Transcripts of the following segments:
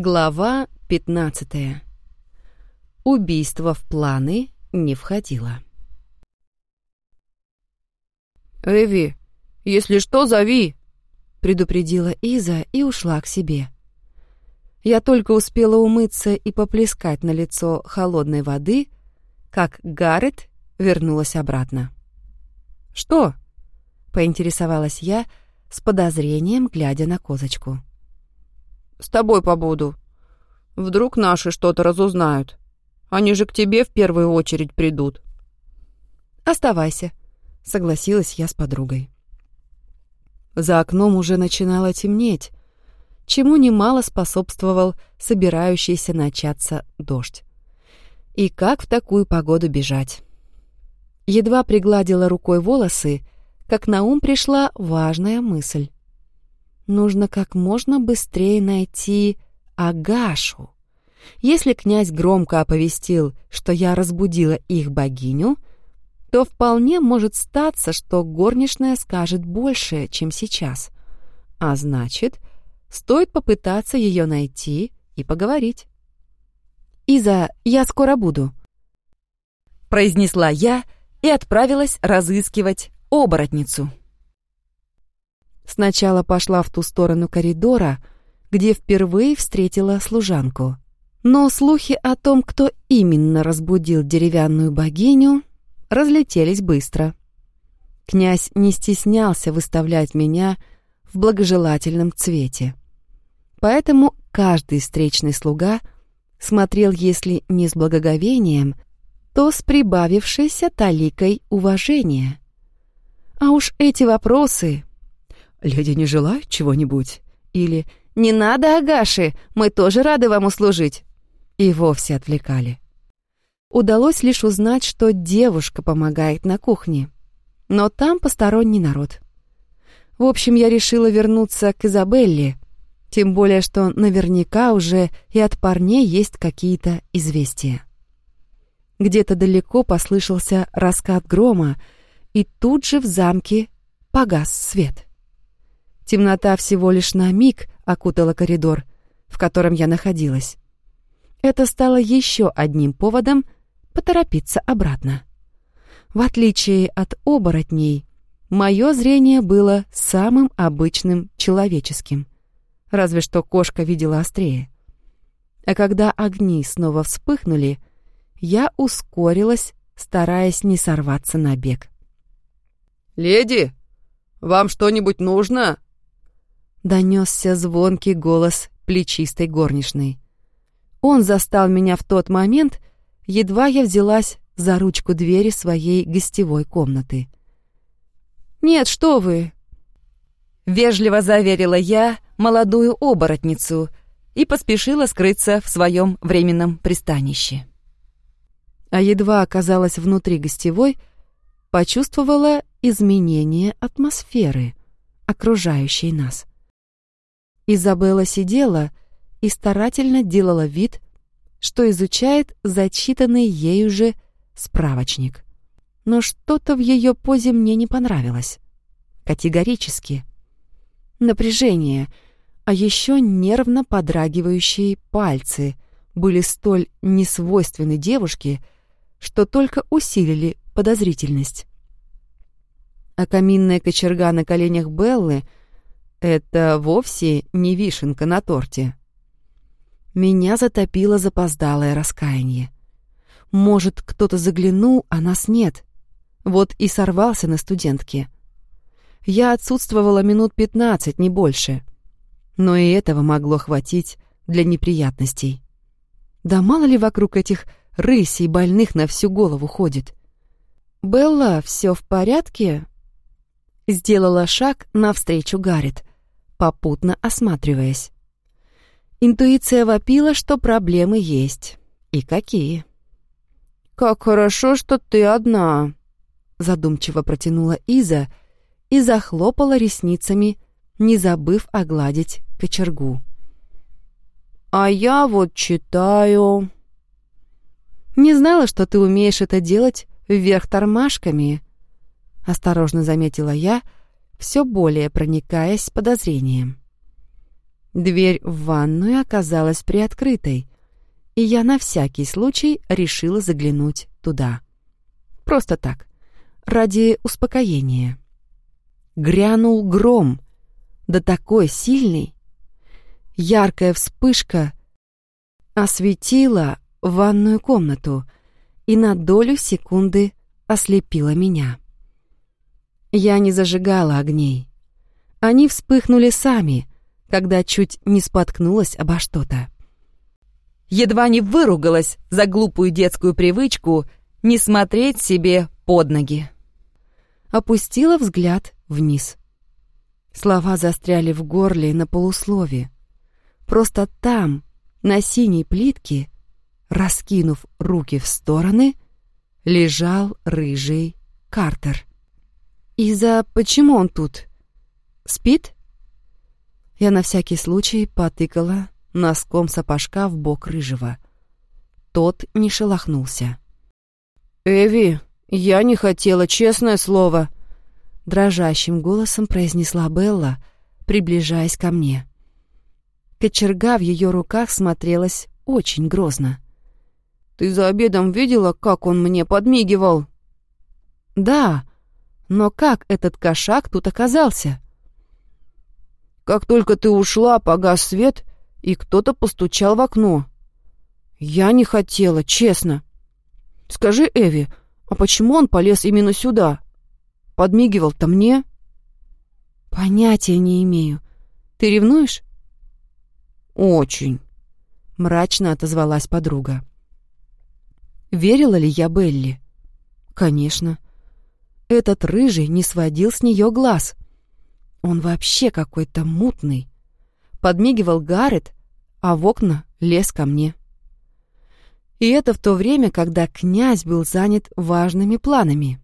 Глава 15. Убийство в планы не входило. «Эви, если что, зови!» — предупредила Иза и ушла к себе. Я только успела умыться и поплескать на лицо холодной воды, как Гаррет вернулась обратно. «Что?» — поинтересовалась я с подозрением, глядя на козочку. С тобой побуду. Вдруг наши что-то разузнают. Они же к тебе в первую очередь придут. Оставайся, согласилась я с подругой. За окном уже начинало темнеть, чему немало способствовал собирающийся начаться дождь. И как в такую погоду бежать? Едва пригладила рукой волосы, как на ум пришла важная мысль. Нужно как можно быстрее найти Агашу. Если князь громко оповестил, что я разбудила их богиню, то вполне может статься, что горничная скажет больше, чем сейчас. А значит, стоит попытаться ее найти и поговорить. «Иза, я скоро буду», — произнесла я и отправилась разыскивать оборотницу. Сначала пошла в ту сторону коридора, где впервые встретила служанку. Но слухи о том, кто именно разбудил деревянную богиню, разлетелись быстро. Князь не стеснялся выставлять меня в благожелательном цвете. Поэтому каждый встречный слуга смотрел, если не с благоговением, то с прибавившейся таликой уважения. А уж эти вопросы «Леди не желают чего-нибудь?» или «Не надо, Агаши, мы тоже рады вам услужить!» И вовсе отвлекали. Удалось лишь узнать, что девушка помогает на кухне, но там посторонний народ. В общем, я решила вернуться к Изабелле, тем более, что наверняка уже и от парней есть какие-то известия. Где-то далеко послышался раскат грома, и тут же в замке погас свет. Темнота всего лишь на миг окутала коридор, в котором я находилась. Это стало еще одним поводом поторопиться обратно. В отличие от оборотней, мое зрение было самым обычным человеческим. Разве что кошка видела острее. А когда огни снова вспыхнули, я ускорилась, стараясь не сорваться на бег. «Леди, вам что-нибудь нужно?» Донесся звонкий голос плечистой горничной. Он застал меня в тот момент, едва я взялась за ручку двери своей гостевой комнаты. «Нет, что вы!» Вежливо заверила я молодую оборотницу и поспешила скрыться в своем временном пристанище. А едва оказалась внутри гостевой, почувствовала изменение атмосферы, окружающей нас. Изабелла сидела и старательно делала вид, что изучает зачитанный ею же справочник. Но что-то в ее позе мне не понравилось. Категорически. Напряжение, а еще нервно подрагивающие пальцы были столь несвойственны девушке, что только усилили подозрительность. А каминная кочерга на коленях Беллы — это вовсе не вишенка на торте. Меня затопило запоздалое раскаяние. Может, кто-то заглянул, а нас нет. Вот и сорвался на студентке. Я отсутствовала минут пятнадцать, не больше. Но и этого могло хватить для неприятностей. Да мало ли вокруг этих рысей больных на всю голову ходит. «Белла, все в порядке?» Сделала шаг навстречу Гаррет попутно осматриваясь. Интуиция вопила, что проблемы есть. И какие? «Как хорошо, что ты одна», — задумчиво протянула Иза и захлопала ресницами, не забыв огладить кочергу. «А я вот читаю...» «Не знала, что ты умеешь это делать вверх тормашками», — осторожно заметила я, — все более проникаясь подозрением. Дверь в ванную оказалась приоткрытой, и я на всякий случай решила заглянуть туда. Просто так, ради успокоения. Грянул гром, да такой сильный. Яркая вспышка осветила ванную комнату и на долю секунды ослепила меня. Я не зажигала огней. Они вспыхнули сами, когда чуть не споткнулась обо что-то. Едва не выругалась за глупую детскую привычку не смотреть себе под ноги. Опустила взгляд вниз. Слова застряли в горле на полуслове. Просто там, на синей плитке, раскинув руки в стороны, лежал рыжий Картер. «Иза, почему он тут? Спит?» Я на всякий случай потыкала носком сапожка в бок рыжего. Тот не шелохнулся. «Эви, я не хотела, честное слово», — дрожащим голосом произнесла Белла, приближаясь ко мне. Кочерга в ее руках смотрелась очень грозно. «Ты за обедом видела, как он мне подмигивал?» «Да, но как этот кошак тут оказался?» «Как только ты ушла, погас свет, и кто-то постучал в окно. Я не хотела, честно. Скажи, Эви, а почему он полез именно сюда? Подмигивал-то мне?» «Понятия не имею. Ты ревнуешь?» «Очень», — мрачно отозвалась подруга. Верила ли я Белли? Конечно. Этот рыжий не сводил с нее глаз. Он вообще какой-то мутный. Подмигивал Гаррет, а в окна лез ко мне. И это в то время, когда князь был занят важными планами.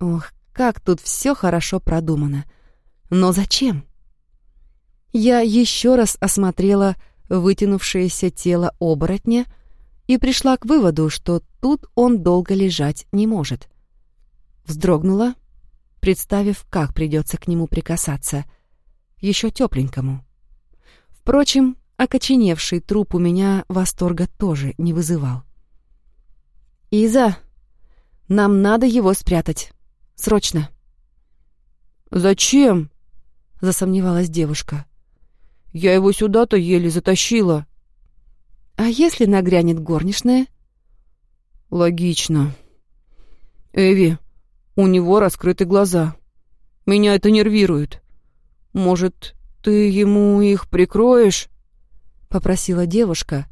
Ох, как тут все хорошо продумано. Но зачем? Я еще раз осмотрела вытянувшееся тело оборотня и пришла к выводу, что тут он долго лежать не может. Вздрогнула, представив, как придется к нему прикасаться, еще тепленькому. Впрочем, окоченевший труп у меня восторга тоже не вызывал. «Иза, нам надо его спрятать. Срочно!» «Зачем?» — засомневалась девушка. Я его сюда-то еле затащила. А если нагрянет горничная? Логично. Эви, у него раскрыты глаза. Меня это нервирует. Может, ты ему их прикроешь? Попросила девушка,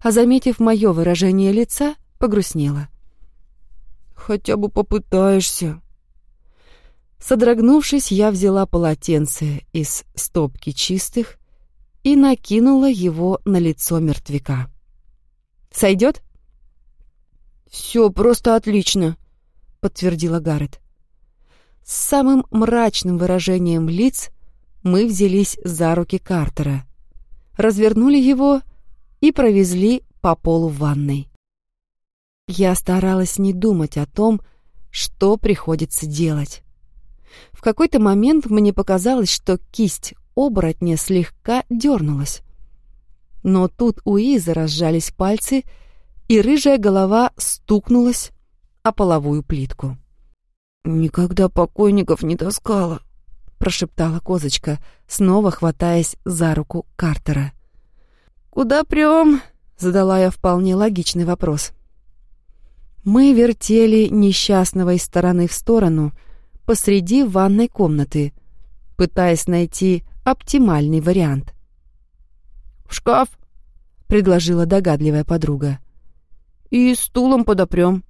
а, заметив мое выражение лица, погрустнела. Хотя бы попытаешься. Содрогнувшись, я взяла полотенце из стопки чистых и накинула его на лицо мертвяка. «Сойдет?» «Все просто отлично», — подтвердила Гаррет. С самым мрачным выражением лиц мы взялись за руки Картера, развернули его и провезли по полу в ванной. Я старалась не думать о том, что приходится делать. В какой-то момент мне показалось, что кисть оборотня слегка дернулась. Но тут у Изы разжались пальцы, и рыжая голова стукнулась о половую плитку. «Никогда покойников не таскала», — прошептала козочка, снова хватаясь за руку Картера. «Куда прям?» — задала я вполне логичный вопрос. Мы вертели несчастного из стороны в сторону посреди ванной комнаты, пытаясь найти оптимальный вариант. «В шкаф», — предложила догадливая подруга. «И стулом подопрем».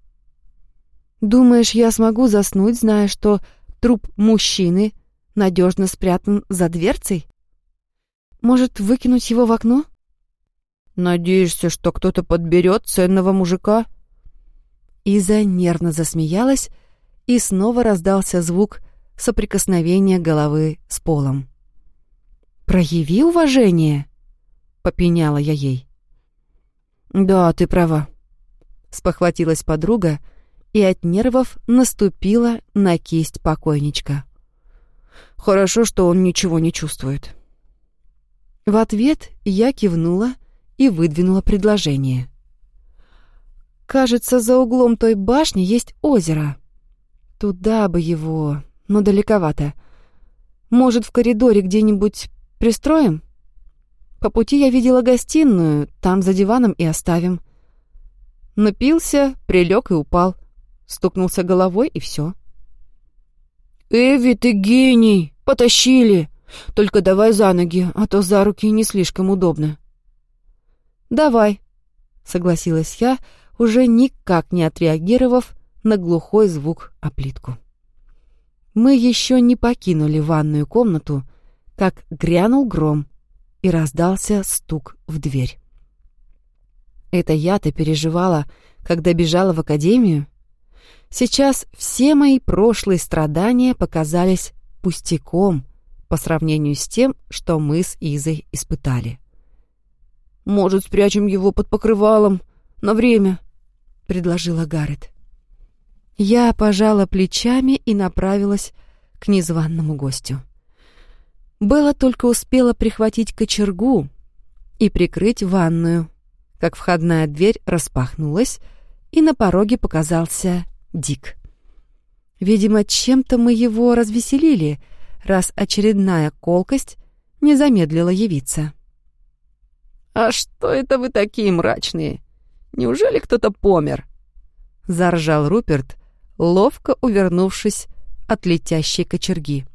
«Думаешь, я смогу заснуть, зная, что труп мужчины надежно спрятан за дверцей? Может, выкинуть его в окно?» «Надеешься, что кто-то подберет ценного мужика?» Иза нервно засмеялась, и снова раздался звук соприкосновения головы с полом. «Прояви уважение!» — попеняла я ей. «Да, ты права», — спохватилась подруга и от нервов наступила на кисть покойничка. «Хорошо, что он ничего не чувствует». В ответ я кивнула и выдвинула предложение. «Кажется, за углом той башни есть озеро. Туда бы его, но далековато. Может, в коридоре где-нибудь пристроим? По пути я видела гостиную, там за диваном и оставим». Напился, прилег и упал. Стукнулся головой, и все. «Эви, ты гений! Потащили! Только давай за ноги, а то за руки не слишком удобно». «Давай», — согласилась я, уже никак не отреагировав на глухой звук о плитку. Мы еще не покинули ванную комнату, как грянул гром и раздался стук в дверь. Это я-то переживала, когда бежала в академию? Сейчас все мои прошлые страдания показались пустяком по сравнению с тем, что мы с Изой испытали. «Может, спрячем его под покрывалом на время?» — предложила Гаррет. Я пожала плечами и направилась к незваному гостю. Белла только успела прихватить кочергу и прикрыть ванную, как входная дверь распахнулась, и на пороге показался Дик. Видимо, чем-то мы его развеселили, раз очередная колкость не замедлила явиться. «А что это вы такие мрачные? Неужели кто-то помер?» — заржал Руперт, ловко увернувшись от летящей кочерги.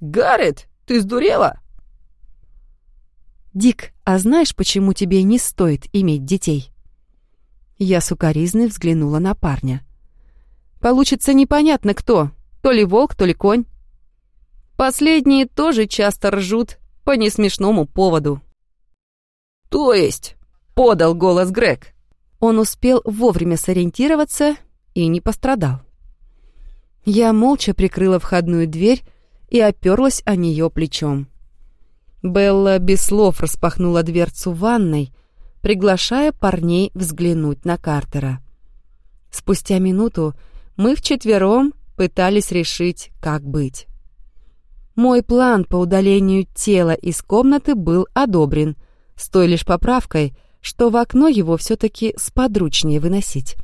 «Гаррет, ты сдурела?» «Дик, а знаешь, почему тебе не стоит иметь детей?» Я сукоризной взглянула на парня. Получится непонятно кто, то ли волк, то ли конь. Последние тоже часто ржут по несмешному поводу. «То есть?» — подал голос Грег. Он успел вовремя сориентироваться и не пострадал. Я молча прикрыла входную дверь и оперлась о нее плечом. Белла без слов распахнула дверцу ванной, приглашая парней взглянуть на Картера. Спустя минуту мы вчетвером пытались решить, как быть. Мой план по удалению тела из комнаты был одобрен, с той лишь поправкой, что в окно его все-таки сподручнее выносить.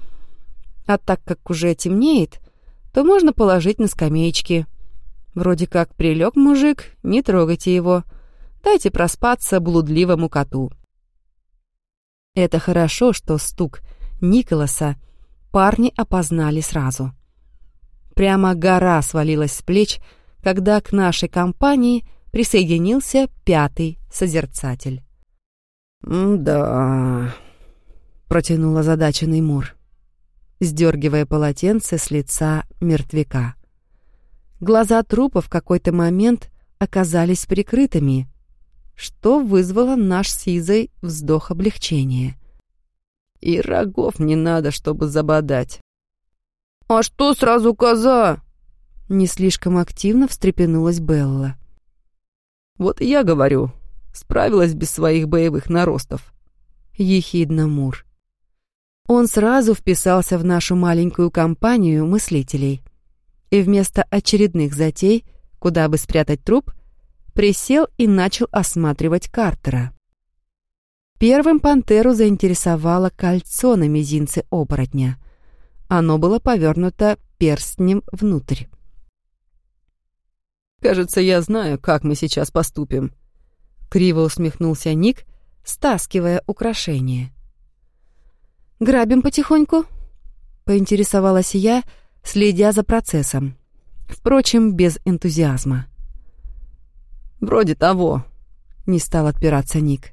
А так как уже темнеет, то можно положить на скамеечки. Вроде как прилег мужик, не трогайте его. Дайте проспаться блудливому коту. Это хорошо, что стук Николаса парни опознали сразу. Прямо гора свалилась с плеч, когда к нашей компании присоединился пятый созерцатель. «Да...» — протянул озадаченный Мур, сдергивая полотенце с лица мертвяка. Глаза трупа в какой-то момент оказались прикрытыми, что вызвало наш с Изой вздох облегчения. И рогов не надо, чтобы забодать. «А что сразу коза?» Не слишком активно встрепенулась Белла. «Вот я говорю, справилась без своих боевых наростов». Ехидно Мур. Он сразу вписался в нашу маленькую компанию мыслителей. И вместо очередных затей, куда бы спрятать труп, присел и начал осматривать Картера. Первым пантеру заинтересовало кольцо на мизинце оборотня. Оно было повернуто перстнем внутрь. «Кажется, я знаю, как мы сейчас поступим», — криво усмехнулся Ник, стаскивая украшение. «Грабим потихоньку?» — поинтересовалась я, следя за процессом. Впрочем, без энтузиазма. «Вроде того», — не стал отпираться Ник.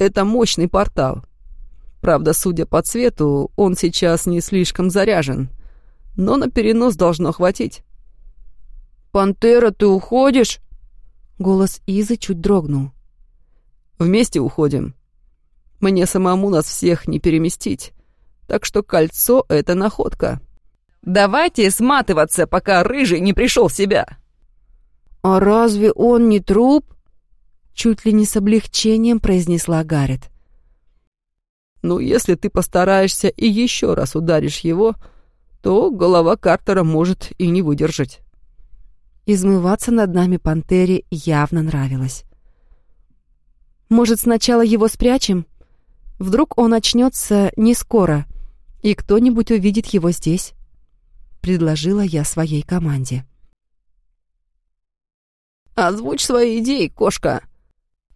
Это мощный портал. Правда, судя по цвету, он сейчас не слишком заряжен. Но на перенос должно хватить. «Пантера, ты уходишь?» Голос Изы чуть дрогнул. «Вместе уходим. Мне самому нас всех не переместить. Так что кольцо — это находка. Давайте сматываться, пока Рыжий не пришел в себя». «А разве он не труп?» Чуть ли не с облегчением произнесла Гаррет. «Ну, если ты постараешься и еще раз ударишь его, то голова Картера может и не выдержать». Измываться над нами пантере явно нравилось. Может, сначала его спрячем? Вдруг он очнется не скоро, и кто-нибудь увидит его здесь?» Предложила я своей команде. «Озвучь свои идеи, кошка!» —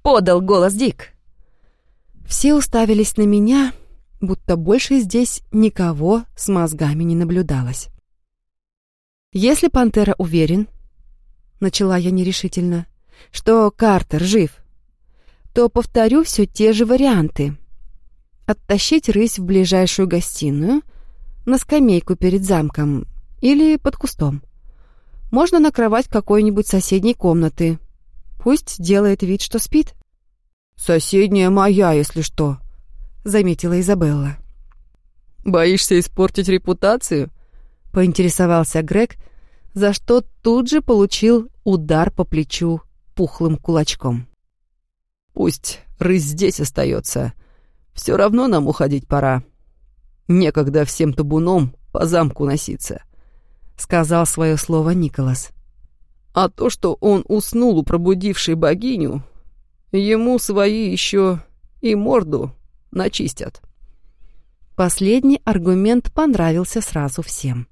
подал голос Дик. Все уставились на меня, будто больше здесь никого с мозгами не наблюдалось. «Если Пантера уверен, — начала я нерешительно, — что Картер жив, то повторю все те же варианты. Оттащить рысь в ближайшую гостиную, на скамейку перед замком или под кустом. Можно на кровать какой-нибудь соседней комнаты. Пусть делает вид, что спит. «Соседняя моя, если что», — заметила Изабелла. «Боишься испортить репутацию?» — поинтересовался Грег, за что тут же получил удар по плечу пухлым кулачком. «Пусть рысь здесь остается. Все равно нам уходить пора. Некогда всем табуном по замку носиться», — сказал свое слово Николас. «А то, что он уснул у пробудившей богиню, ему свои еще и морду начистят». Последний аргумент понравился сразу всем.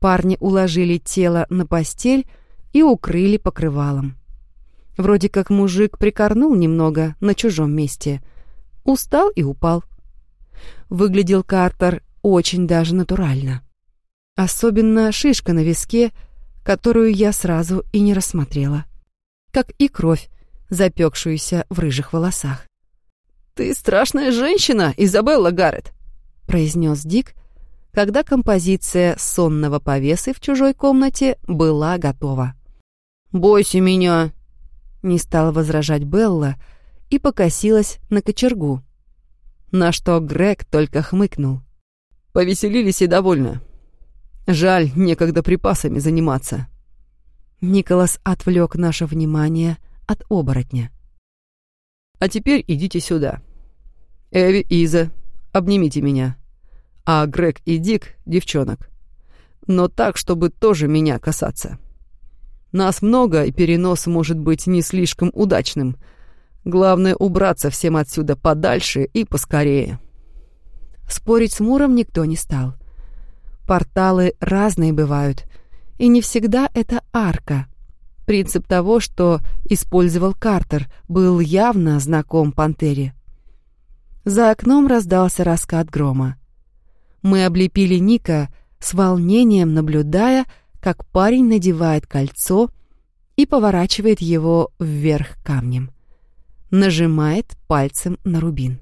Парни уложили тело на постель и укрыли покрывалом. Вроде как мужик прикорнул немного на чужом месте. Устал и упал. Выглядел Картер очень даже натурально. Особенно шишка на виске, которую я сразу и не рассмотрела. Как и кровь, запекшуюся в рыжих волосах. «Ты страшная женщина, Изабелла Гаррет», — произнес Дик, когда композиция сонного повесы в чужой комнате была готова. «Бойся меня!» — не стала возражать Белла и покосилась на кочергу. На что Грег только хмыкнул. «Повеселились и довольно. Жаль, некогда припасами заниматься». Николас отвлек наше внимание от оборотня. А теперь идите сюда. Эви, Иза, обнимите меня. А Грег и Дик — девчонок. Но так, чтобы тоже меня касаться. Нас много, и перенос может быть не слишком удачным. Главное — убраться всем отсюда подальше и поскорее. Спорить с Муром никто не стал. Порталы разные бывают, и не всегда это арка — Принцип того, что использовал Картер, был явно знаком Пантере. За окном раздался раскат грома. Мы облепили Ника, с волнением наблюдая, как парень надевает кольцо и поворачивает его вверх камнем. Нажимает пальцем на рубин.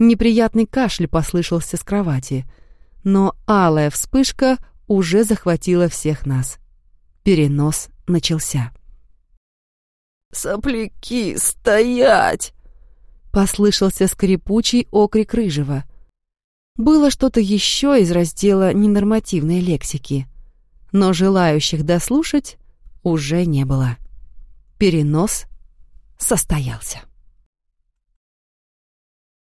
Неприятный кашель послышался с кровати, но алая вспышка уже захватила всех нас. Перенос начался. «Сопляки, стоять!» — послышался скрипучий окрик Рыжего. Было что-то еще из раздела ненормативной лексики, но желающих дослушать уже не было. Перенос состоялся.